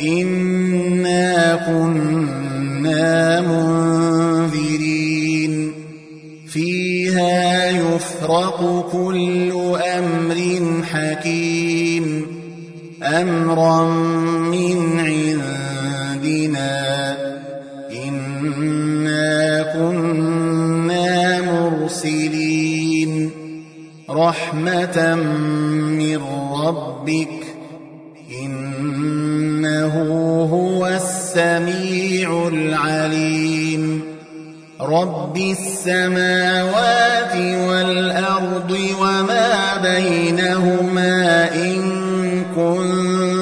إنا كنا منذرين فيها يفرق كل أمر حكيم أمرا من عندنا إنا كنا مرسلين رحمة من ربك السميع العليم. رب السماوات والأرض وما بينهما إن كنتم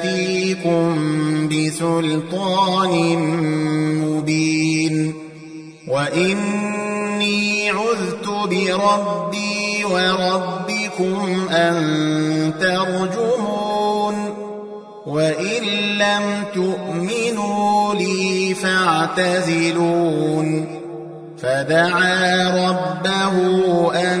آتيكم بسلطان مبين. وإني عذت بربي وربكم أن ترجمون. وإن لم تؤمنوا لي فاعتزلون. فدعا ربه أن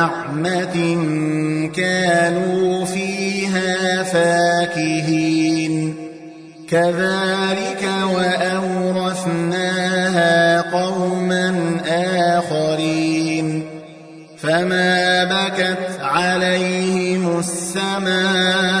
ونعمة كانوا فيها فاكهين. كذلك وأورثناها قوما آخرين. فما بكت عليهم السماء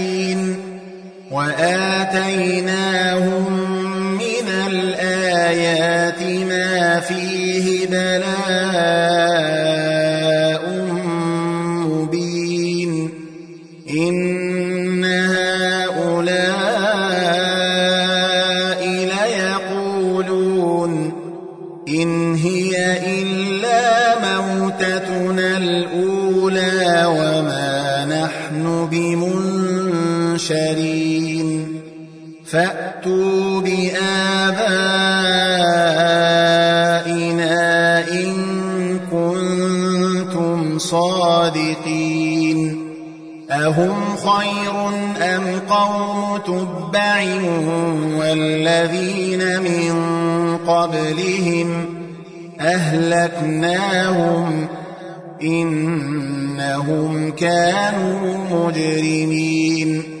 وآتيناهم من الآيات ما فيه بلاء فأتوا بآبائنا إن كنتم صادقين. أهم خير أم قوم تبع والذين من قبلهم أهلكناهم إنهم كانوا مجرمين.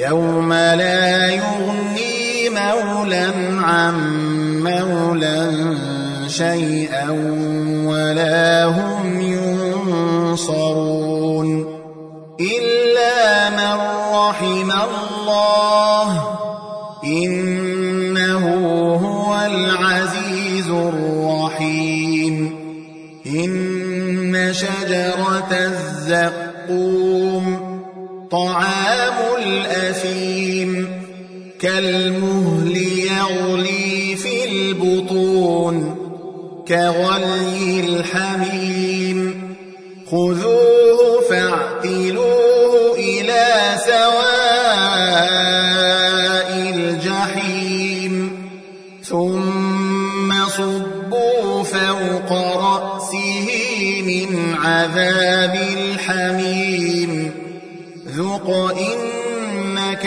يوم لا يغني مولا عن مولا شيئا ولا هم ينصرون إلا من رحم الله إنه في البطون كغلي الحميم. خذوه فاعتلوه إلى سواء الجحيم. ثم صبوا فوق رأسه من عذاب الحميم. ذق إنك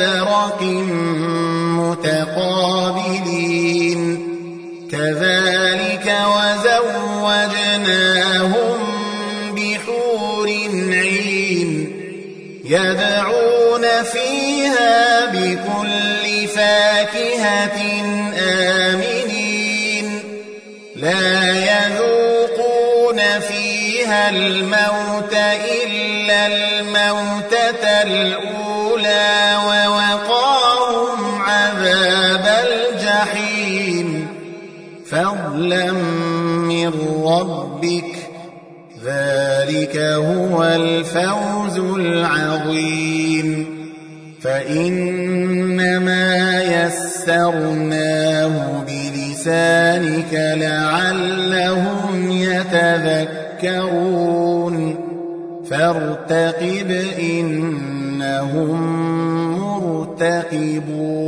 وإستبرق متقابلين. كذلك وزوجناهم بحور عين. يدعون فيها بكل فاكهة آمنين. لا يذوقون فيها الموت إلا الموتة الأولى. ووقاهم عذاب الجحيم. فضلا من ربك ذلك هو الفوز العظيم. فإنما يسرناه بلسانك لعلهم يتذكرون. فارتقب إنهم مرتقبون.